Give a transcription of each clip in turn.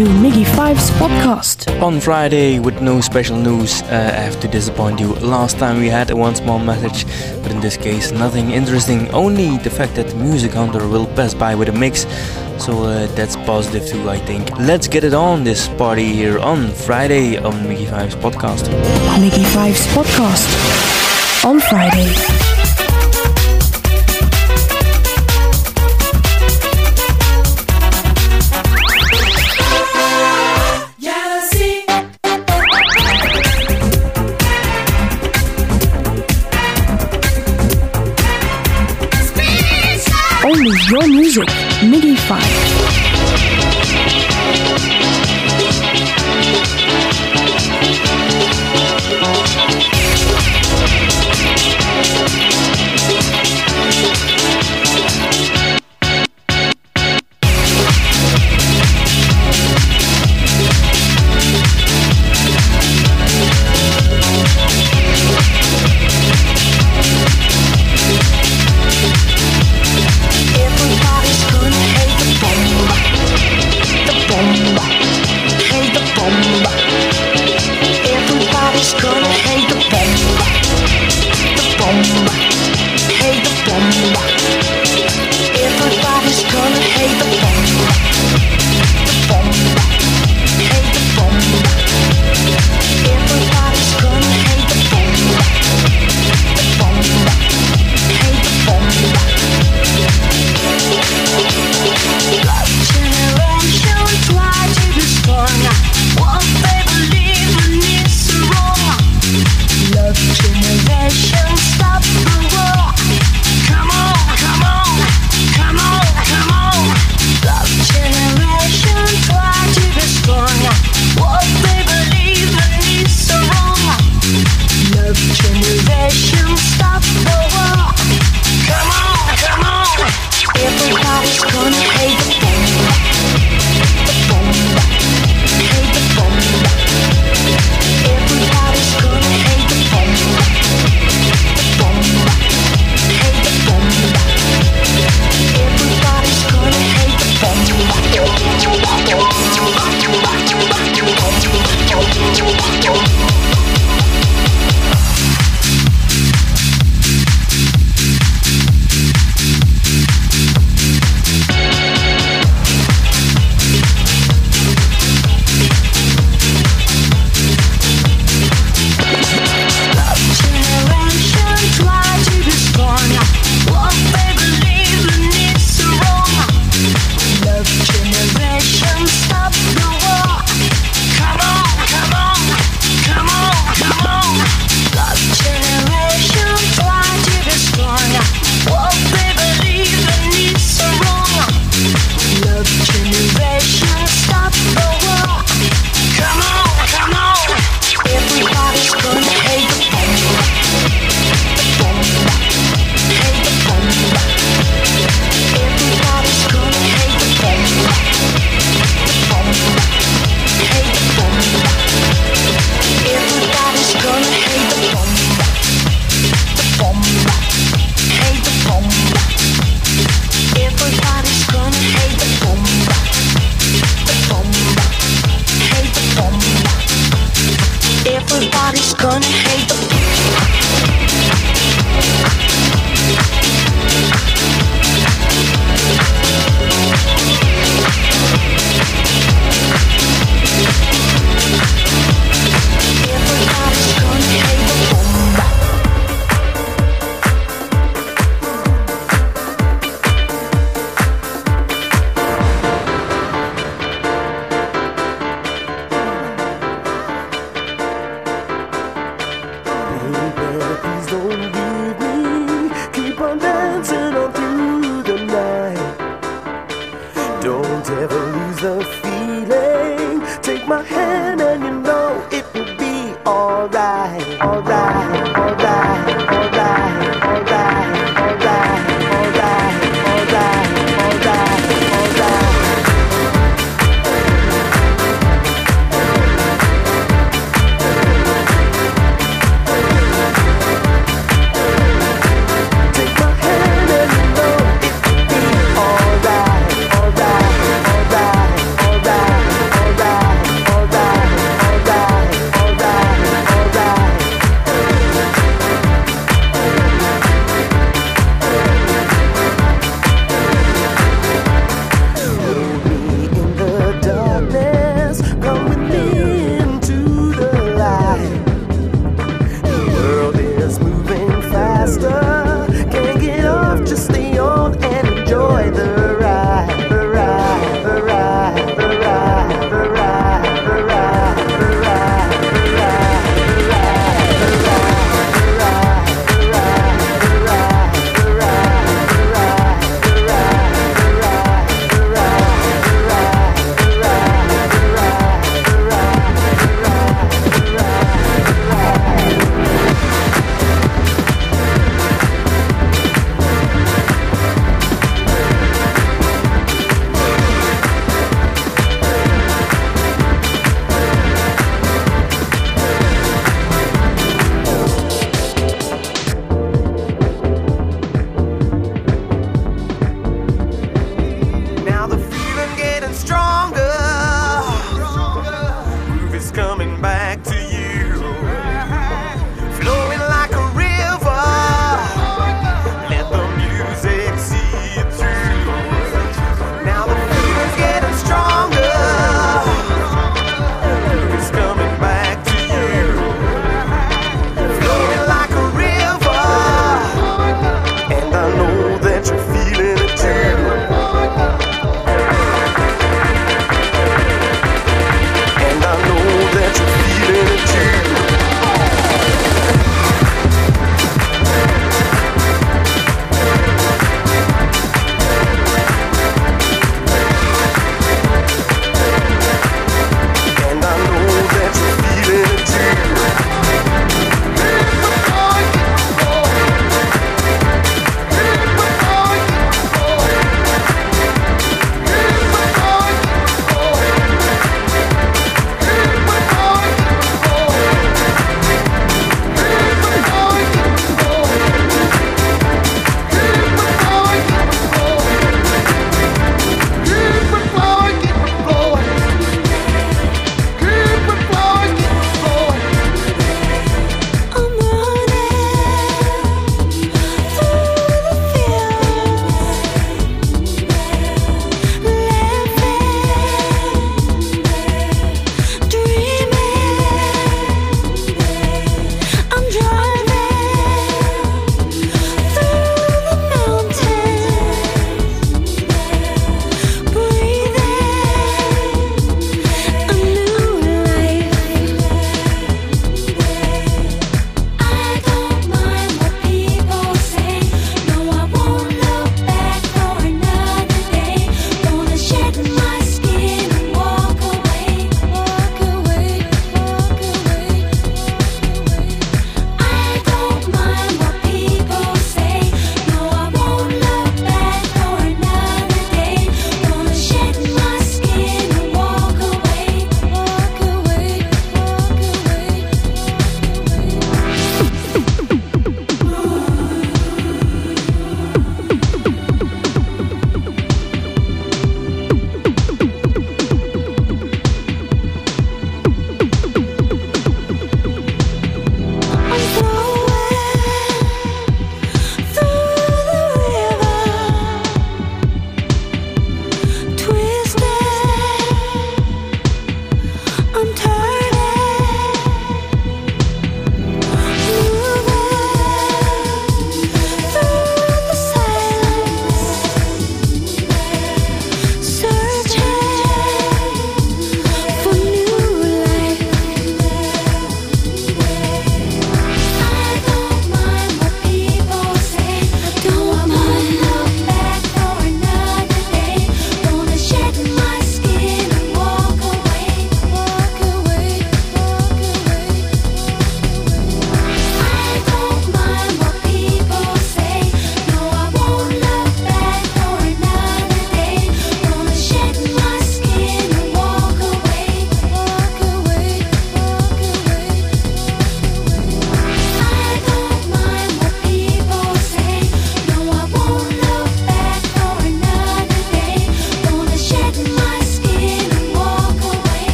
to Miggy Five's podcast. On Friday, with no special news, uh, I have to disappoint you. Last time we had a one small message, but in this case, nothing interesting, only the fact that Music Hunter will pass by with a mix. So uh, that's positive too, I think. Let's get it on this party here on Friday on Miggy Five's podcast. Miggy Five's podcast on Friday. toujours Five.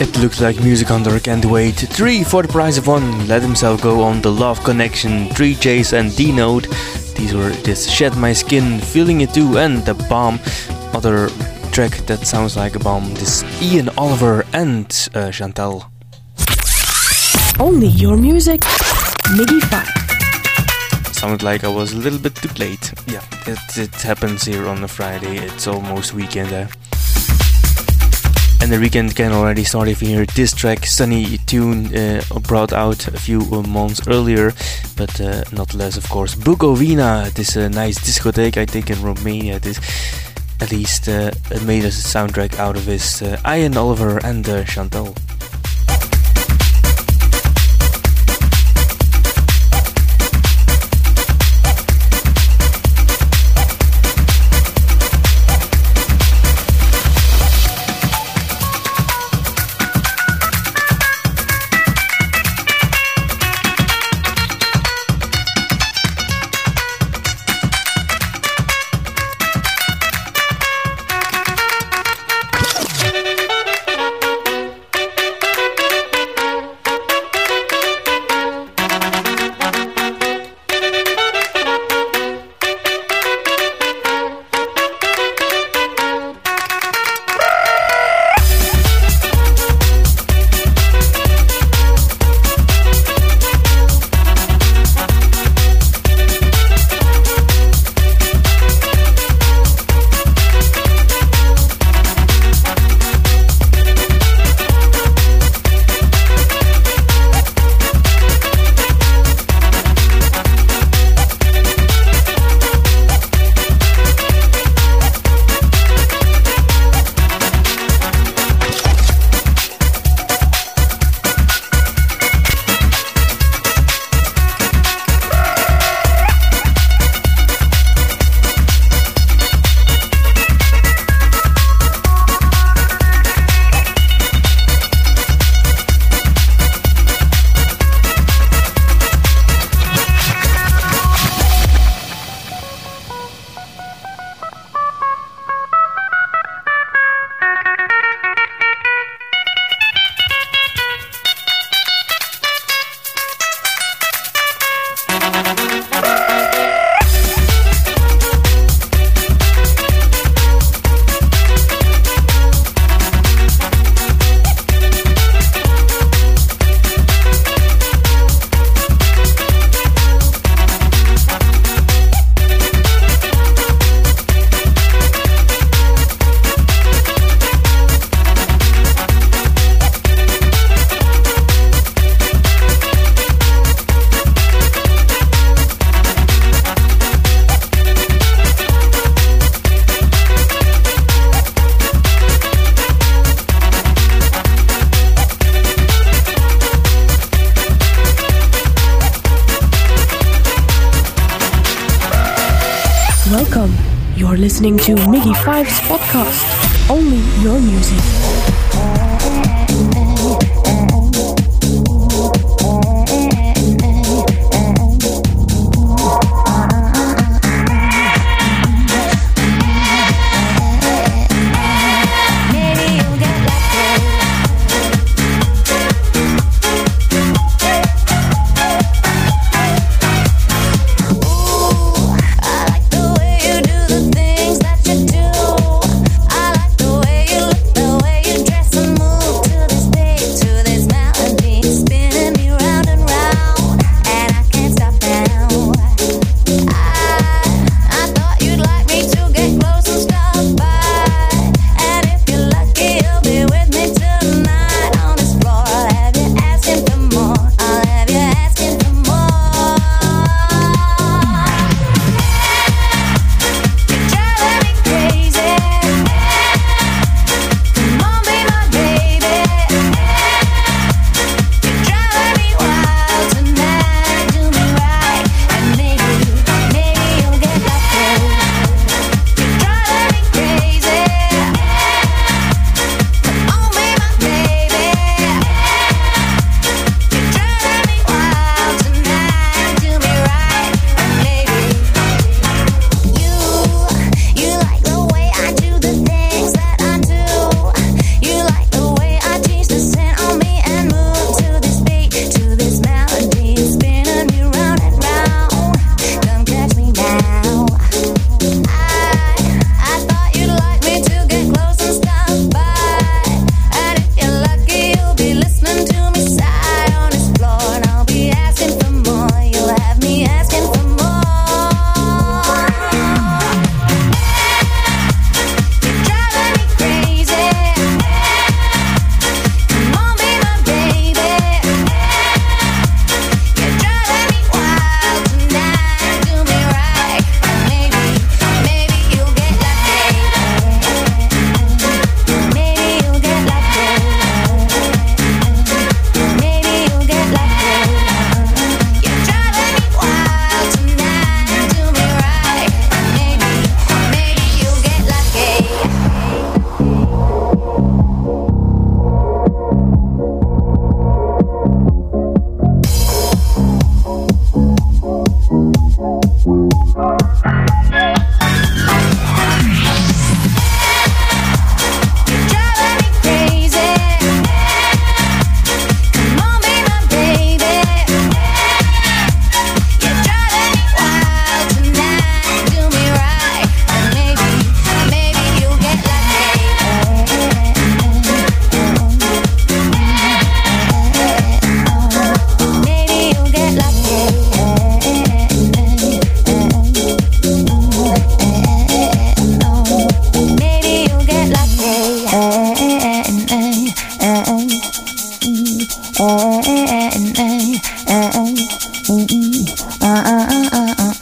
It looks like Music Hunter can't wait. 3 for the price of 1. Let himself go on The Love Connection, 3Js and D Note. These were This Shed My Skin, Feeling It Too, and The Bomb. Other track that sounds like a bomb. This Ian Oliver and uh, Shantel. Only your music, Miggy 5. Sounded like I was a little bit too late. Yeah, it, it happens here on a Friday. It's almost weekend. Eh? And the weekend can already start if you hear this track, Sunny Tune, uh, brought out a few uh, months earlier, but uh, not less, of course. Bukovina, this uh, nice discotheque, I think, in Romania. This at least uh, made a soundtrack out of this. Uh, Ian Oliver and uh, Shantel. listening to Miggy Five's podcast. Only your music. Eh eh eh eh eh eh uh, uh, uh, uh, uh, uh, uh,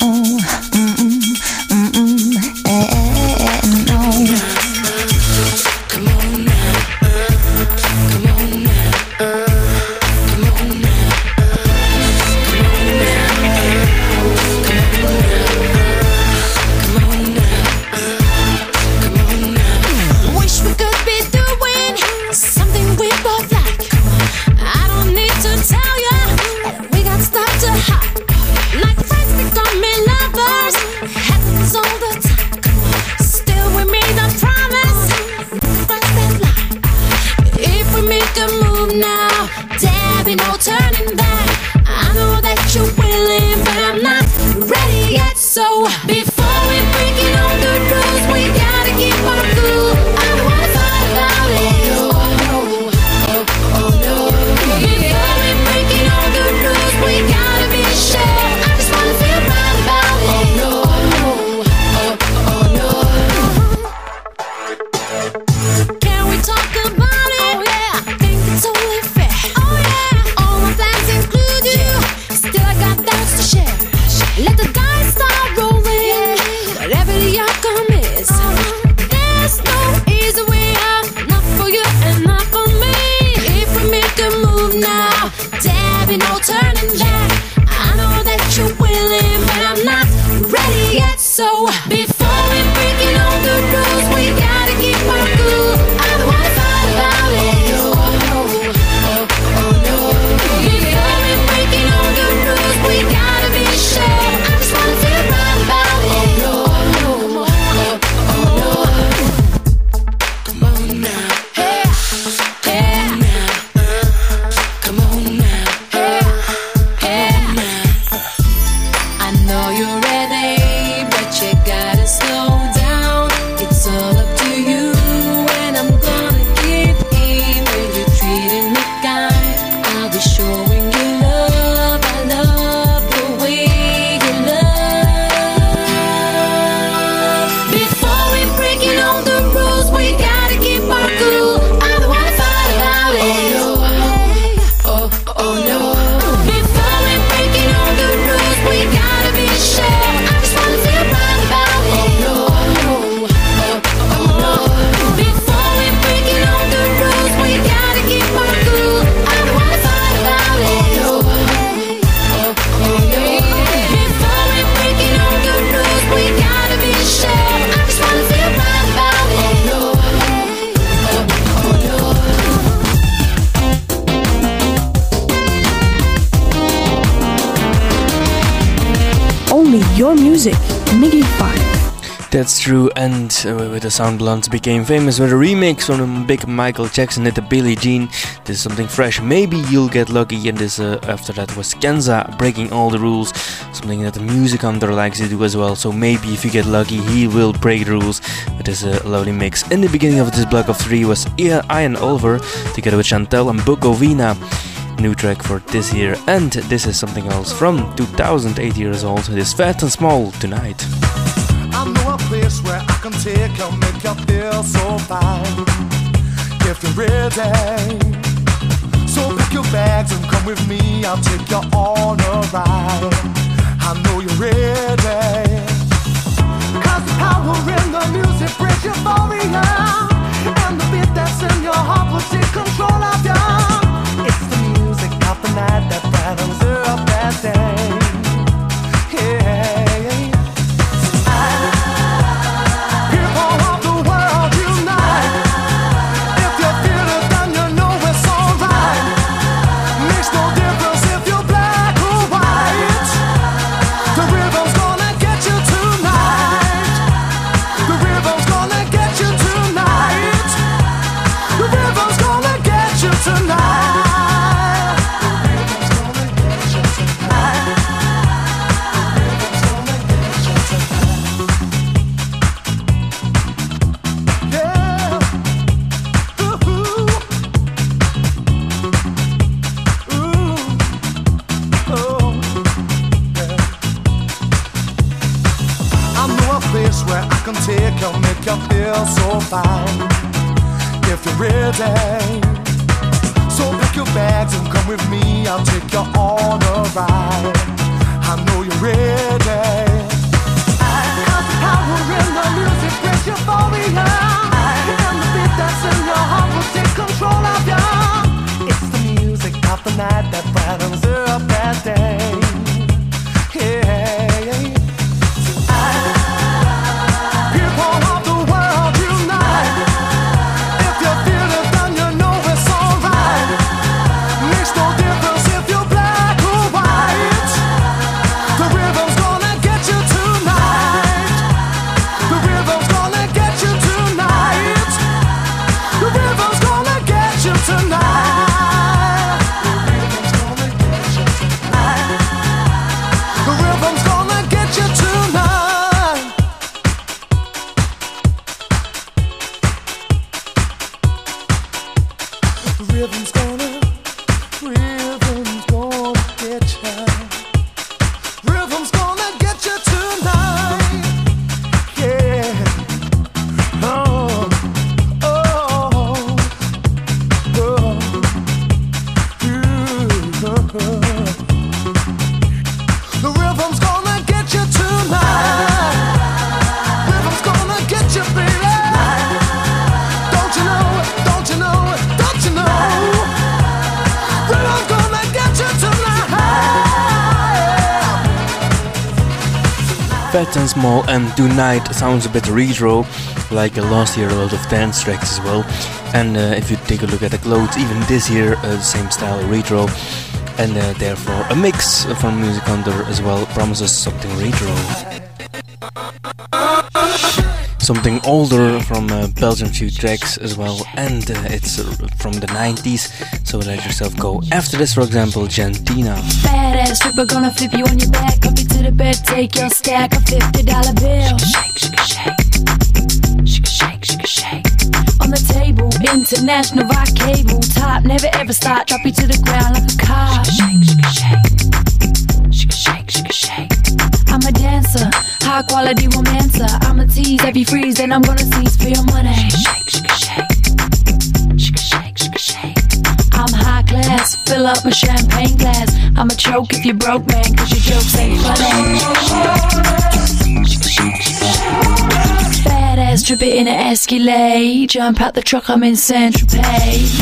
true and uh, with the sound became famous with a remix from a big Michael Jackson hit the Billie Jean. This is something fresh. Maybe you'll get lucky. And this uh, after that was Kenza breaking all the rules, something that the music hunter likes to do as well. So maybe if you get lucky, he will break the rules. But this is a lovely mix. In the beginning of this block of three was Ian Oliver together with Shantel and Bukovina new track for this year, and this is something else from 2008 years old. It is Fat and Small tonight place where I can take you, make you feel so fine. If you're ready, so pick your bags and come with me. I'll take you on a ride. I know you're ready. Cause the power in the music brings euphoria. And the beat that's in your heart will take control of you. It's the music of the night that brightens up that day. Tonight sounds a bit retro, like last year a lot of dance tracks as well. And uh, if you take a look at the clothes, even this year, uh, same style, retro. And uh, therefore, a mix from Music Hunter as well promises something retro something older from uh, Belgium few tracks as well, and uh, it's uh, from the 90s. So let yourself go. After this, for example, Jentina. Badass stripper gonna flip you on your back, up to the bed, take your stack of fifty dollar bills. Shake, shake, shake, shake, shake, shake, shake. On the table, international rock cable, top, never ever stop, drop you to the ground like a car. Shake, shake, shake, shake, shake, shake. shake. I'm a dancer, high quality romancer. I'm a tease, every freeze, then I'm gonna seize for your money. Shake, shake, shake, shake, shake, shake, shake. I'm high class, fill up my champagne glass. I'm a choke if you broke, man, cause your jokes ain't funny. Badass trip it in an Escalade. Jump out the truck, I'm in Saint Tropez.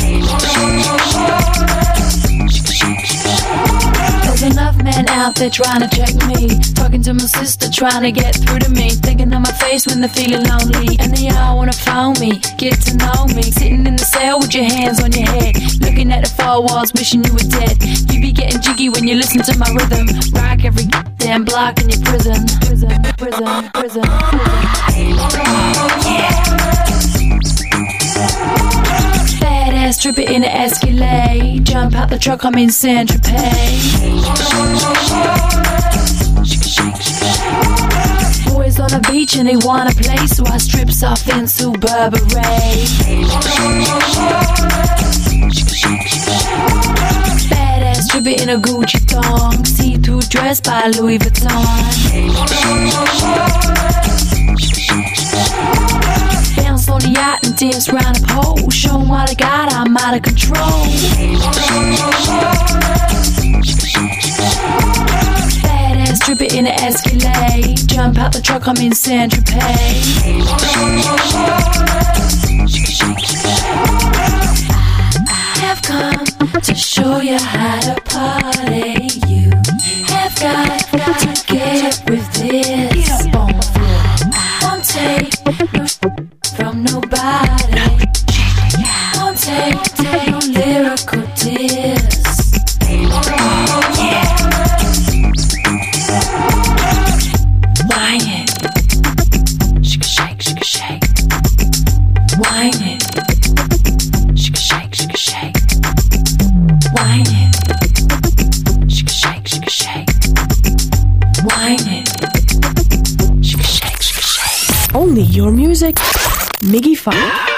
There's enough men out there trying to check me. Talking to my sister, trying to get through to me. Thinking of my face when they're feeling lonely. And they all wanna phone me, get to know me. Sitting in the cell with your hands on your head. Looking at the four walls, wishing you were dead. You be getting jiggy when you listen to my rhythm. Rock every damn block in your prison. Prison, prison, prison, prison. Yeah ass, trip it in an Escalade. Jump out the truck, I'm in Saint Tropez. Boys on the beach and they wanna play, so I strips off into Burberry. Badass, trip it in a Gucci thong. See-through dress by Louis Vuitton on the yacht dance around a pole. Show 'em what I got, I'm out of control. Badass, trip it in an Escalade. Jump out the truck, I'm in Saint Tropez. Have come to show you how to party. You have got to get with this. Get up on the floor. One take, Miggy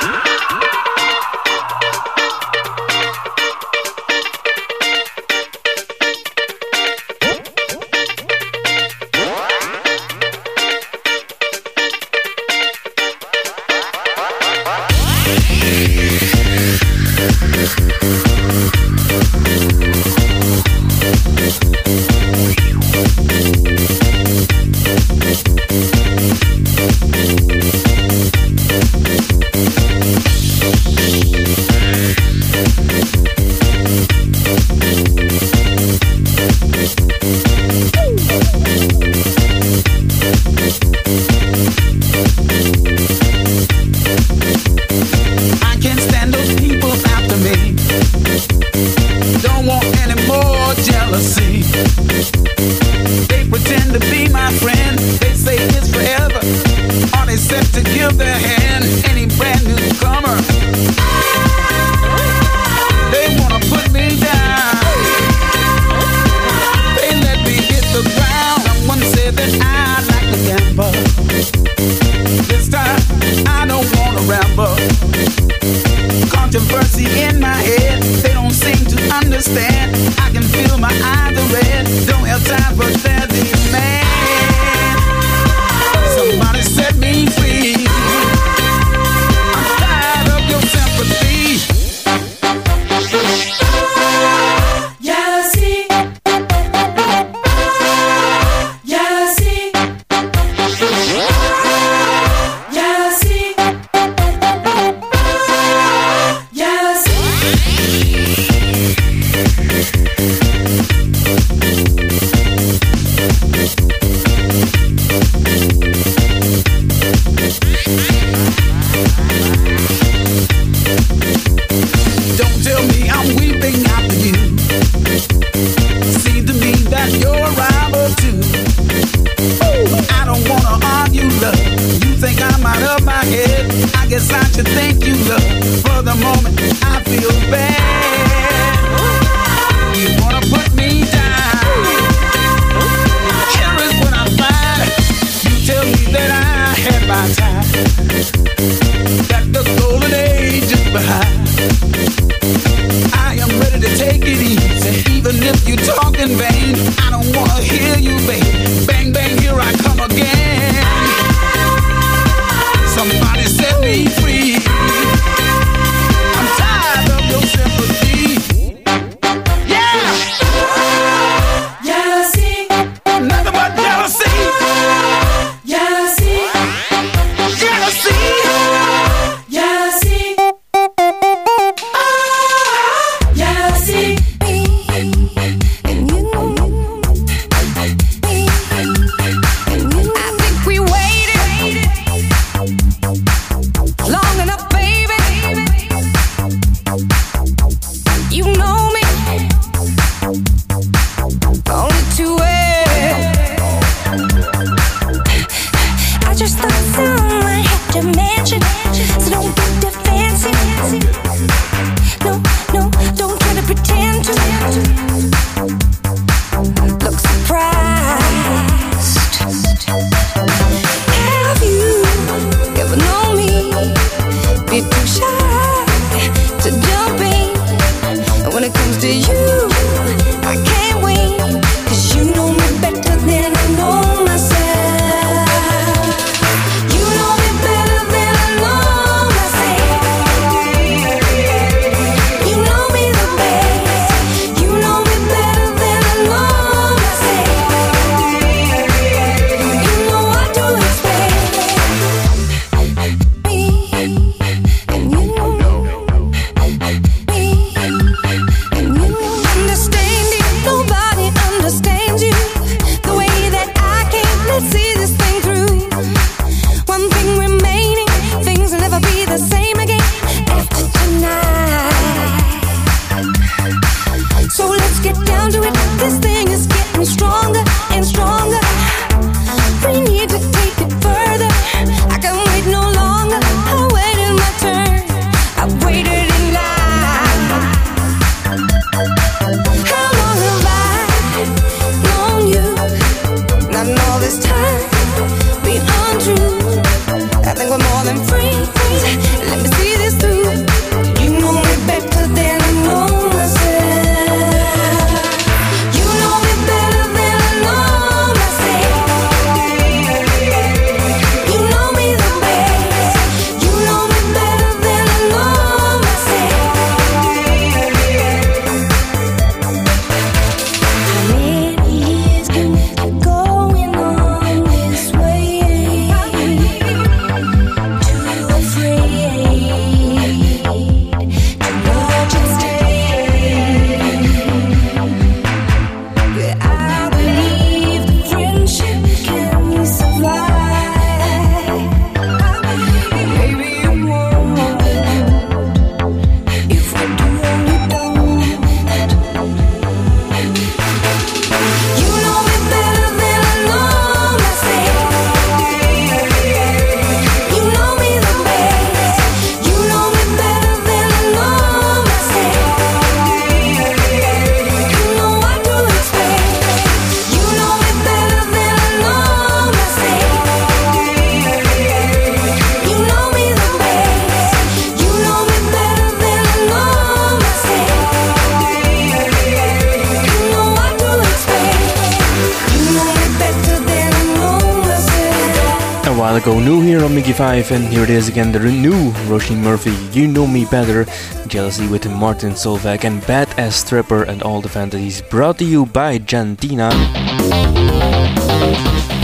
5 and here it is again the new Róisín Murphy, You Know Me Better, Jealousy with Martin Solveig, and badass Stripper and All the Fantasies, brought to you by Jentina.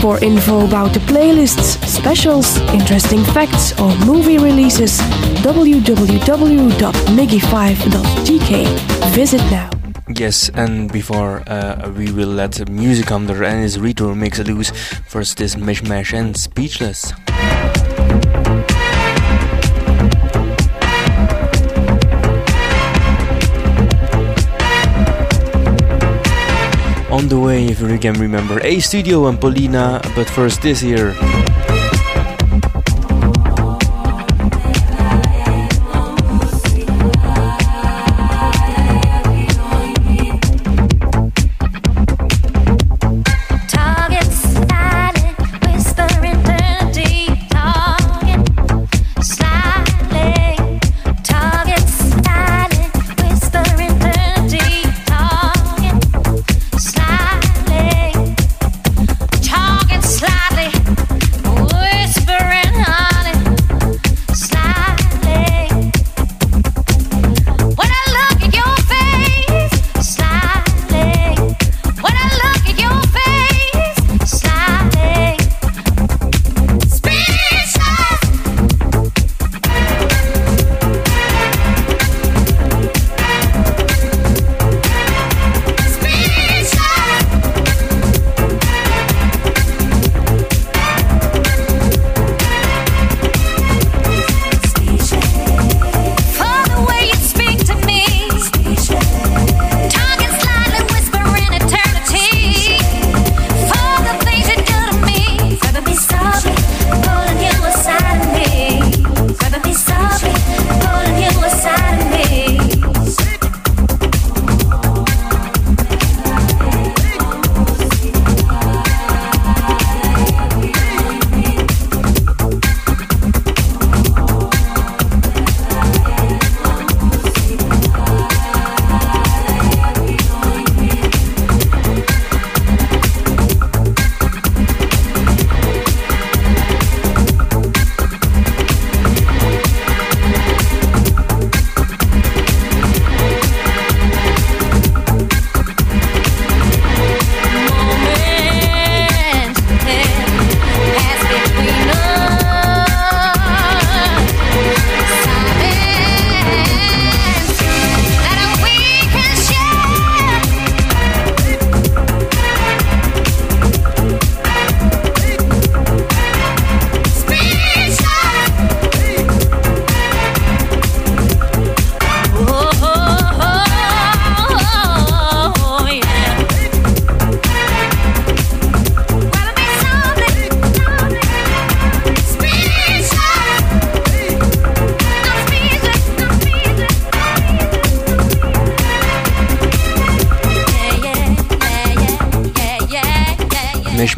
For info about the playlists, specials, interesting facts, or movie releases, www.miggy5.gk. Visit now. Yes, and before uh, we will let Music Hunter and his retro mix loose, first is Mishmash and Speechless. On the way, if you can remember, A Studio and Polina, but first this here.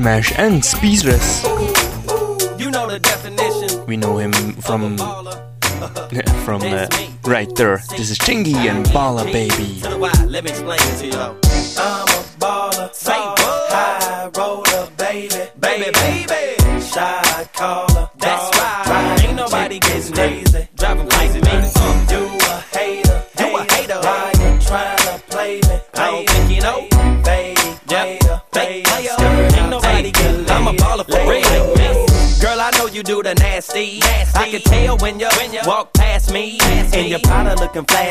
Mishmash and Speechless. You know the definition. We know him from from uh, right there. This is Chingy and Balla Baby.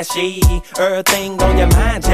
Flashy. Everything on your mind,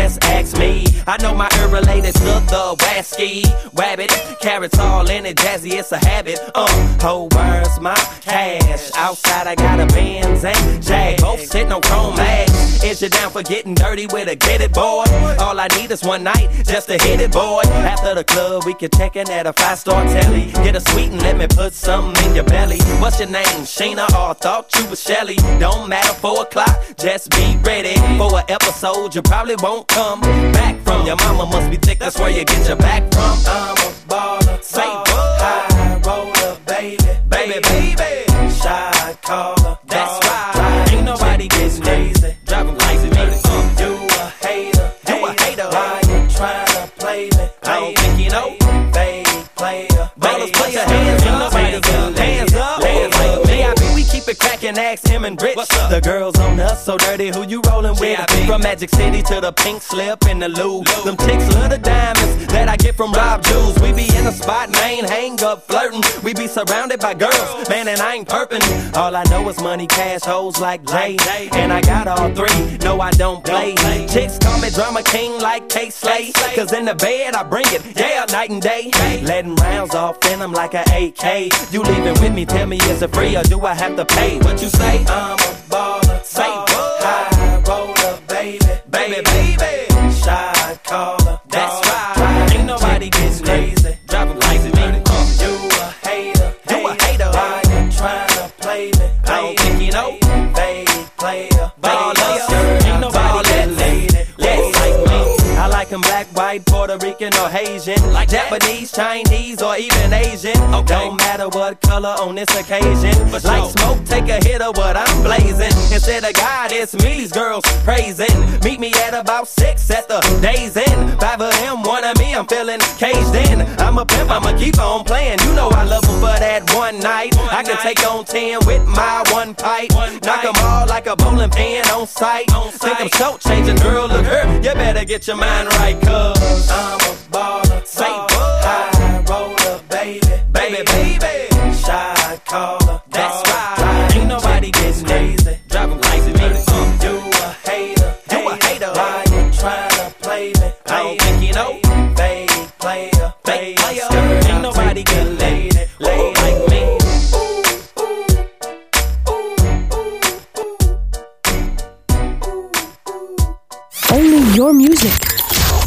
the wasky. Rabbit, carrots all in it, jazzy, it's a habit. Uh, whole where's my cash? Outside, I got a Benz and Jag. Both sitting on chrome mags. Is you down for getting dirty with a get it, boy? All I need is one night just to hit it, boy. After the club, we can check in at a five star telly. Get a sweet and let me put something in your belly. What's your name? Sheena or thought you was Shelly. Don't matter, four o'clock, just be ready for an episode you probably won't come back from. Your mama must be thick, that's where you get your back from. I'm a baller, say what? High roller, baby, baby, baby. Shot caller, that's right. Ain't nobody gets crazy, driving crazy me. Uh, you a hater, you a hater. Why you trying to play me? I don't think you know. Fake player, ballers, put your hands up, hands up, hands up. And ask him and Rich. The girls on us so dirty, who you rolling with? From Magic City to the pink slip in the loo. Them chicks love the diamonds that I get from Rob Jules. We be in the spot, main hang up, flirting. We be surrounded by girls, man, and I ain't perping. All I know is money, cash, hoes like Jay. And I got all three, no, I don't play. Chicks call me drama king like Kay Slay. Cause in the bed, I bring it, yeah, night and day. Letting rounds off in them like a AK. You leaving with me, tell me, is it free or do I have to pay? What you say? I'm a baller. Say what? High roller, baby. Baby, baby. Shot caller. White, Puerto Rican, or Haitian. Like Japanese, Chinese, or even Asian. Don't matter what color on this occasion. Like smoke, take a hit of what I'm blazing. Instead of God, it's me, these girls praising. Meet me at about six at the day's end. Five of them, one of me, I'm feeling caged in. I'm a pimp, I'ma keep on playing. You know I love 'em for that one night. I can take on ten with my one pipe. Knock 'em all like a bowling pin on sight. Think I'm so changing, girl, look her. You better get your mind right, cuz I'm a baller. Say what? High roller, baby. Baby, baby. Shot caller. That's right. Ain't nobody gets crazy.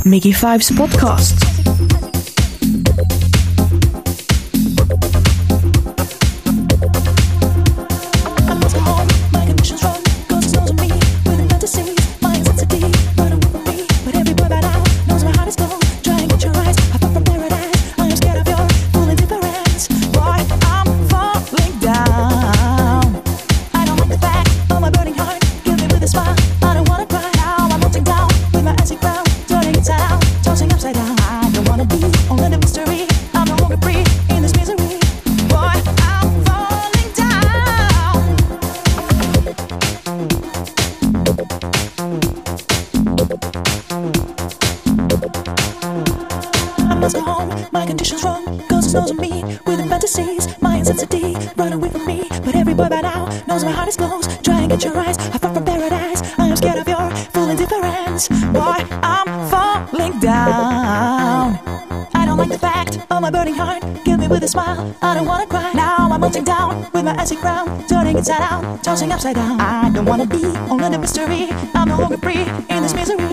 Mickey Fives podcast. Is closed. Try and get your eyes, I far from paradise. I am scared of your full indifference. Boy, I'm falling down. I don't like the fact of my burning heart. Kill me with a smile, I don't wanna cry. Now I'm melting down with my icy crown. Turning inside out, tossing upside down. I don't wanna be only the mystery. I'm no longer free in this misery.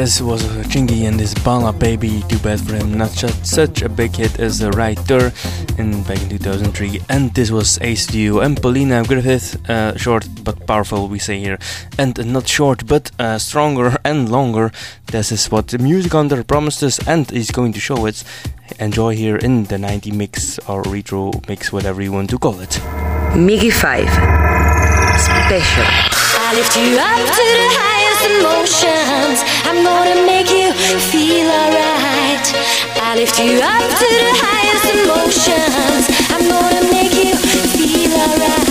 This was Chingy and his Balla Baby. Too bad for him, not such, such a big hit as the writer in back in 2003. And this was A Studio and Polina Griffith. Uh, short but powerful, we say here. And not short but uh, stronger and longer. This is what the Music Hunter promised us and is going to show it. Enjoy here in the 90 mix or retro mix, whatever you want to call it. Mickey 5 Special emotions. I'm gonna make you feel alright. I lift you up to the highest emotions. I'm gonna make you feel alright.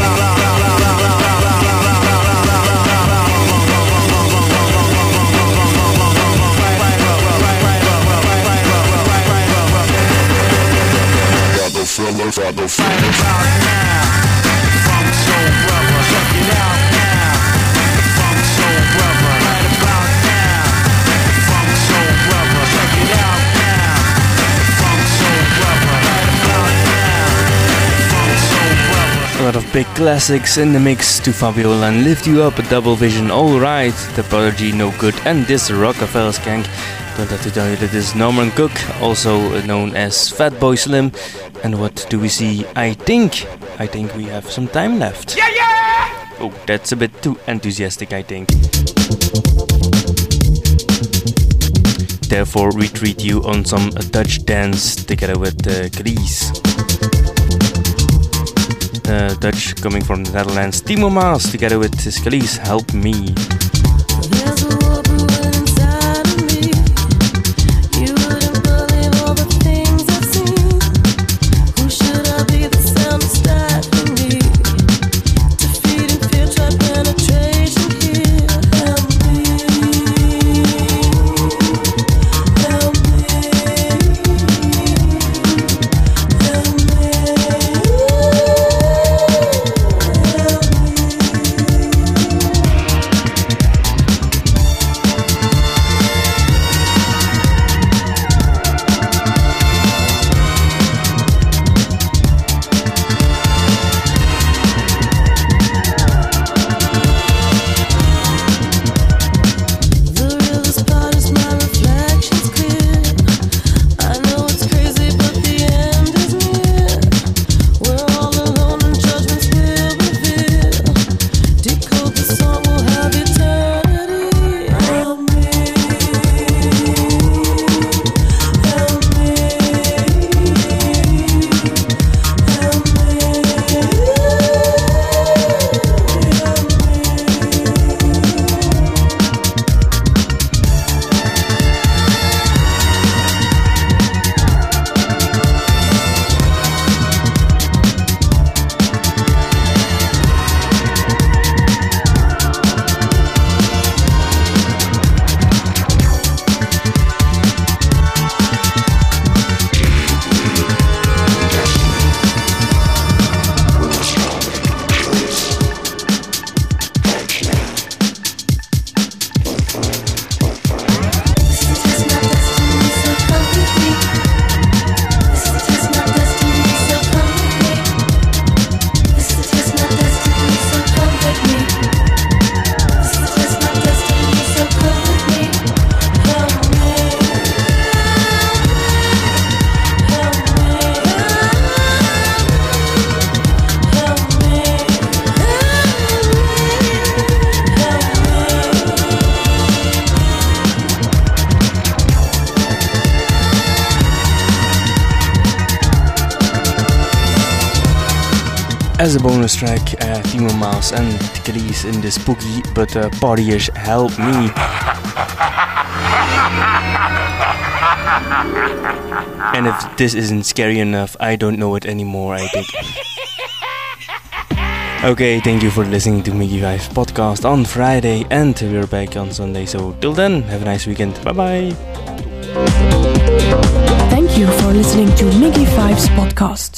classics in the mix to Fabiola and Lift You Up, a Double Vision, Alright, The Prodigy, No Good, and this Rockefeller Skank. Don't have to tell you that this is Norman Cook, also known as Fatboy Slim. And what do we see? I think, I think we have some time left. Yeah, yeah! Oh, that's a bit too enthusiastic, I think. Therefore, we treat you on some Dutch dance together with uh, Grease. Uh, Dutch coming from the Netherlands. Timo Maas together with Scalise, Help Me. Timo Maas and Kelis in the spooky but uh, partyish Help Me. And if this isn't scary enough, I don't know it anymore, I think. Okay, thank you for listening to Mickey Five's podcast on Friday, and we're back on Sunday. So, till then, have a nice weekend. Bye bye. Thank you for listening to Mickey Five's podcast.